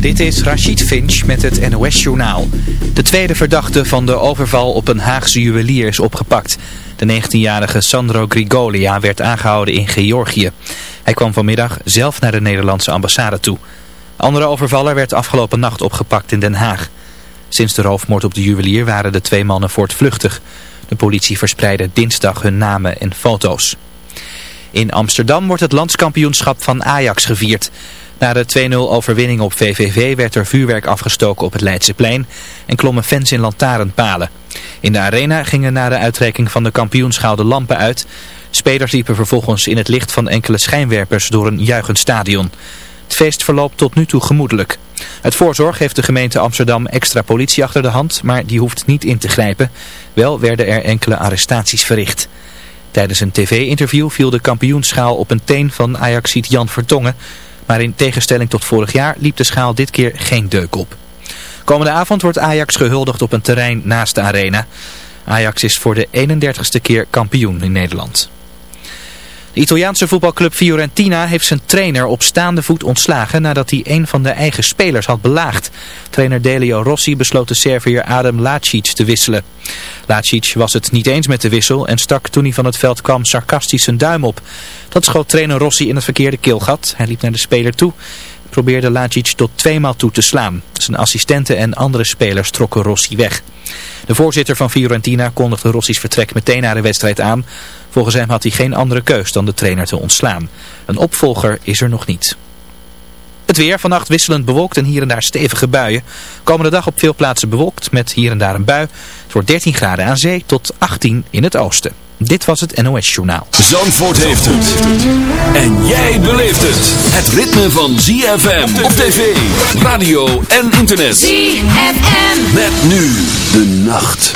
Dit is Rachid Finch met het NOS-journaal. De tweede verdachte van de overval op een Haagse juwelier is opgepakt. De 19-jarige Sandro Grigolia werd aangehouden in Georgië. Hij kwam vanmiddag zelf naar de Nederlandse ambassade toe. Andere overvaller werd afgelopen nacht opgepakt in Den Haag. Sinds de roofmoord op de juwelier waren de twee mannen voortvluchtig. De politie verspreidde dinsdag hun namen en foto's. In Amsterdam wordt het landskampioenschap van Ajax gevierd. Na de 2-0 overwinning op VVV werd er vuurwerk afgestoken op het Leidseplein en klommen fans in lantaarnpalen. In de arena gingen na de uitreiking van de kampioenschaal de lampen uit. Spelers liepen vervolgens in het licht van enkele schijnwerpers door een juichend stadion. Het feest verloopt tot nu toe gemoedelijk. Uit voorzorg heeft de gemeente Amsterdam extra politie achter de hand, maar die hoeft niet in te grijpen. Wel werden er enkele arrestaties verricht. Tijdens een tv-interview viel de kampioenschaal op een teen van Ajaxiet Jan Vertongen. Maar in tegenstelling tot vorig jaar liep de schaal dit keer geen deuk op. Komende avond wordt Ajax gehuldigd op een terrein naast de arena. Ajax is voor de 31ste keer kampioen in Nederland. De Italiaanse voetbalclub Fiorentina heeft zijn trainer op staande voet ontslagen nadat hij een van de eigen spelers had belaagd. Trainer Delio Rossi besloot de Serviër Adam Lacic te wisselen. Lacic was het niet eens met de wissel en stak toen hij van het veld kwam sarcastisch zijn duim op. Dat schoot trainer Rossi in het verkeerde keelgat. Hij liep naar de speler toe probeerde Lacic tot tweemaal toe te slaan. Zijn assistenten en andere spelers trokken Rossi weg. De voorzitter van Fiorentina kondigde Rossi's vertrek meteen na de wedstrijd aan. Volgens hem had hij geen andere keus dan de trainer te ontslaan. Een opvolger is er nog niet. Het weer, vannacht wisselend bewolkt en hier en daar stevige buien. Komende dag op veel plaatsen bewolkt met hier en daar een bui. Het wordt 13 graden aan zee tot 18 in het oosten. Dit was het NOS Journaal. Zandvoort heeft het. En jij beleeft het. Het ritme van ZFM op tv, radio en internet. ZFM. Met nu de nacht.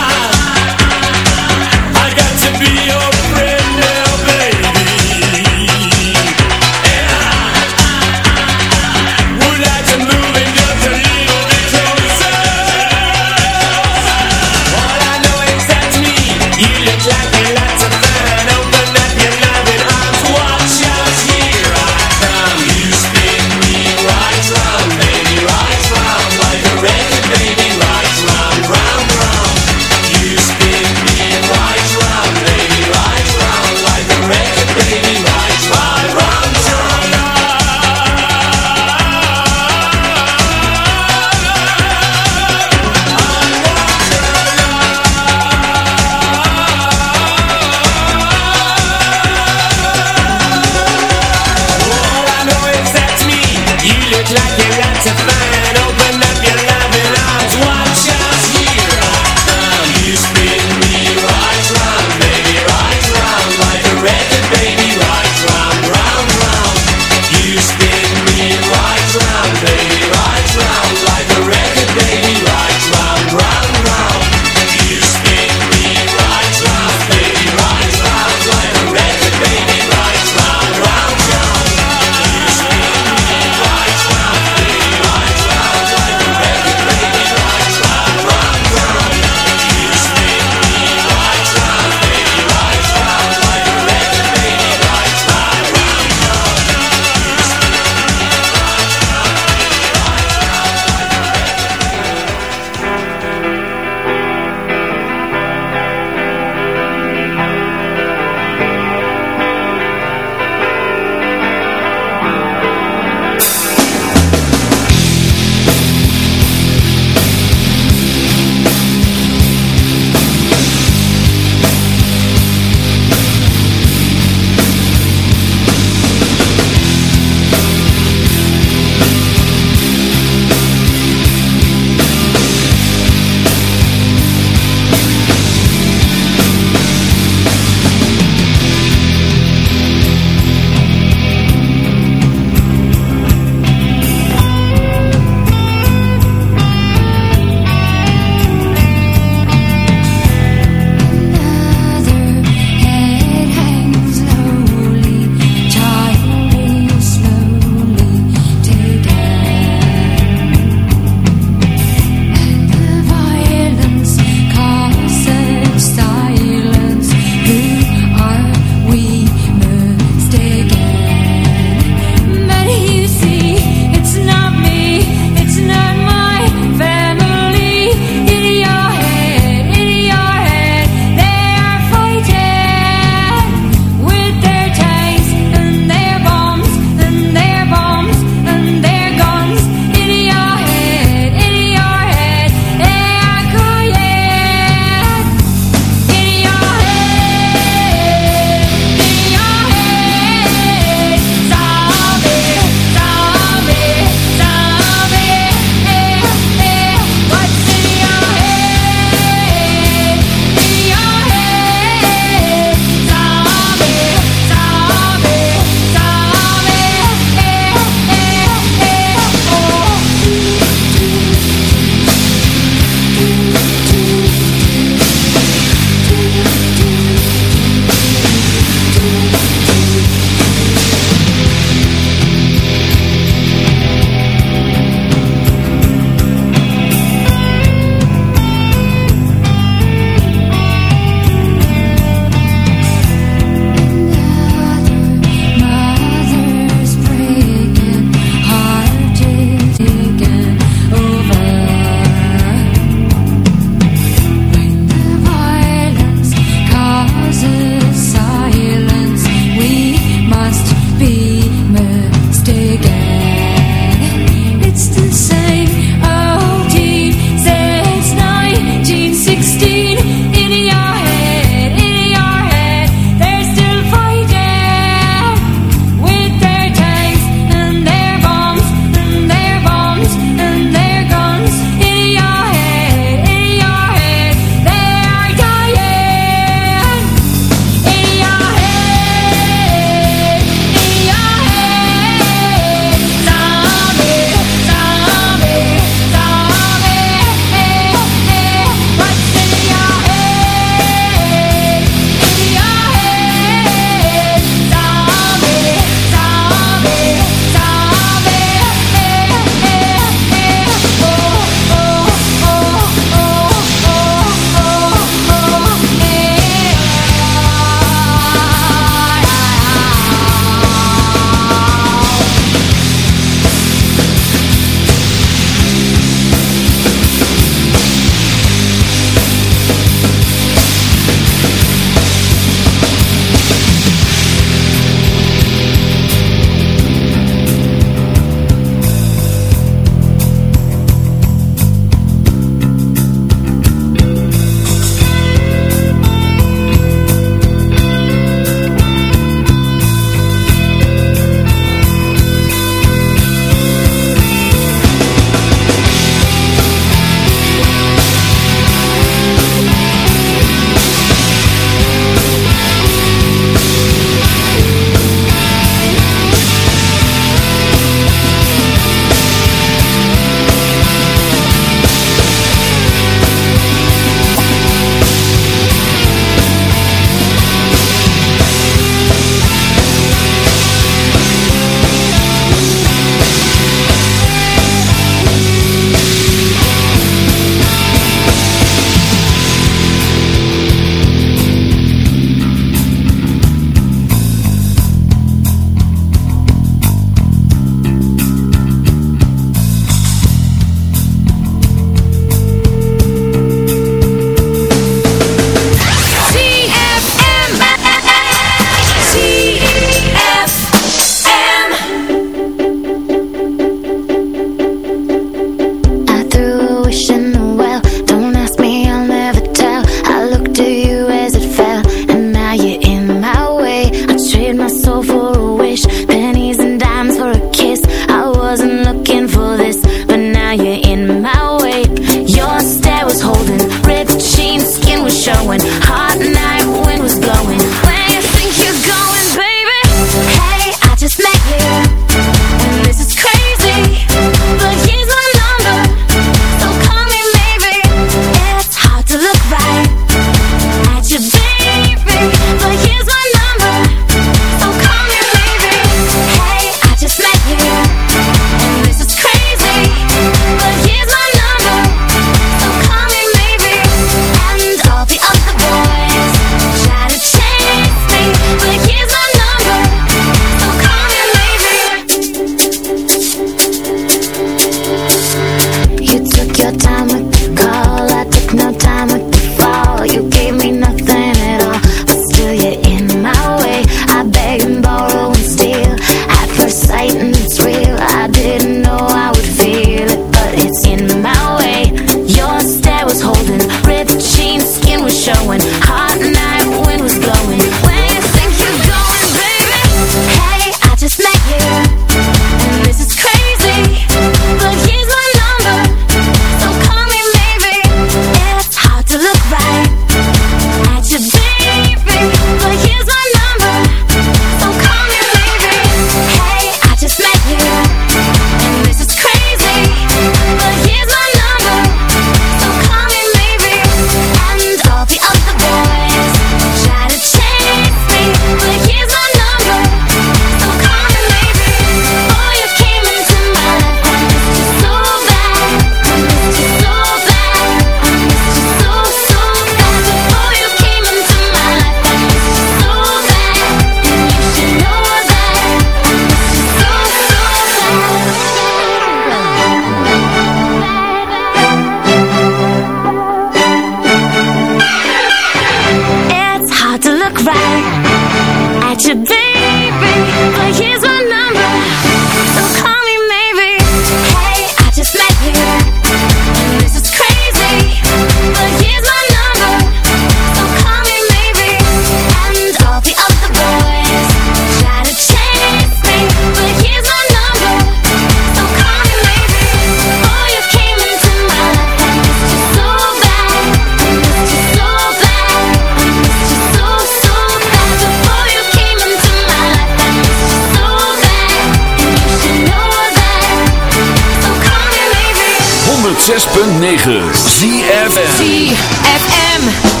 106.9 ZFM ZFM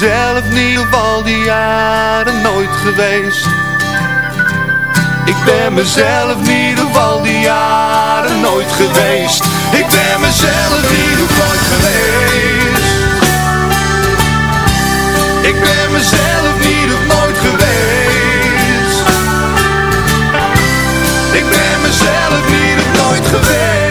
mezelf niet al die jaren nooit geweest. Ik ben mezelf niet al die jaren nooit geweest. Ik ben mezelf niet op nooit geweest. Ik ben mezelf niet op nooit geweest. Ik ben mezelf niet op nooit geweest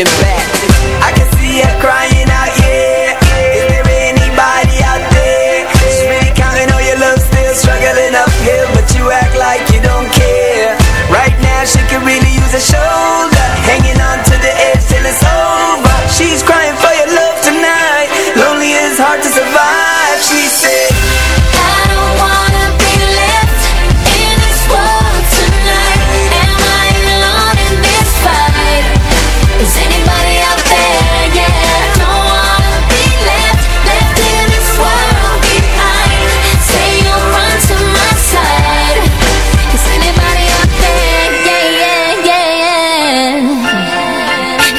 and bad.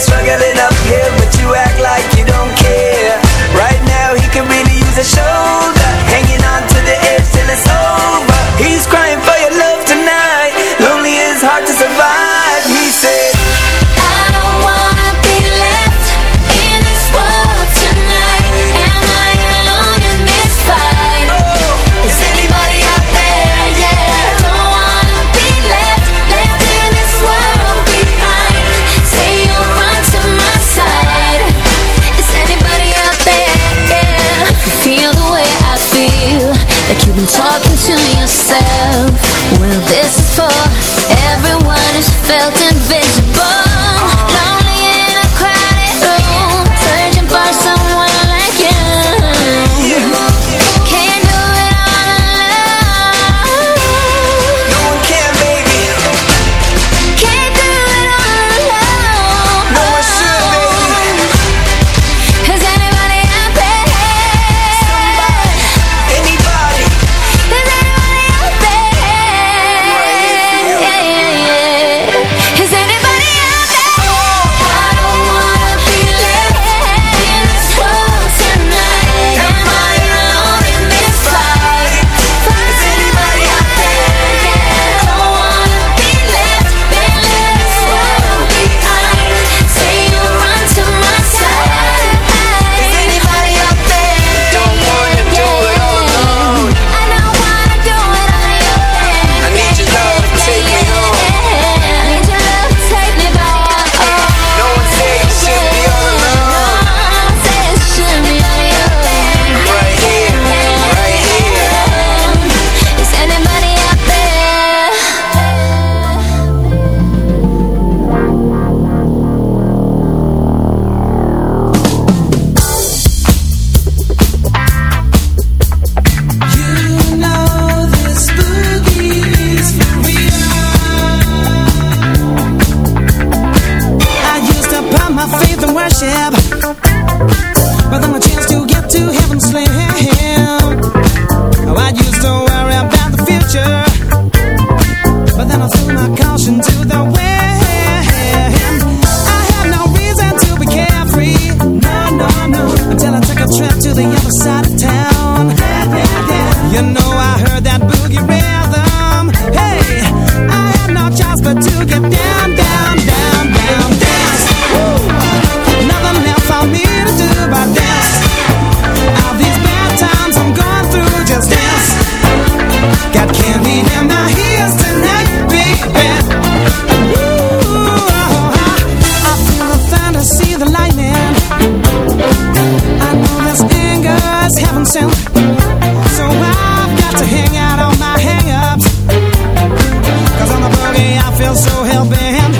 struggling uphill, but you act like you don't care. Right now, he could really use a shoulder. love. Well, this is for everyone who's felt invisible feel so hell-bent.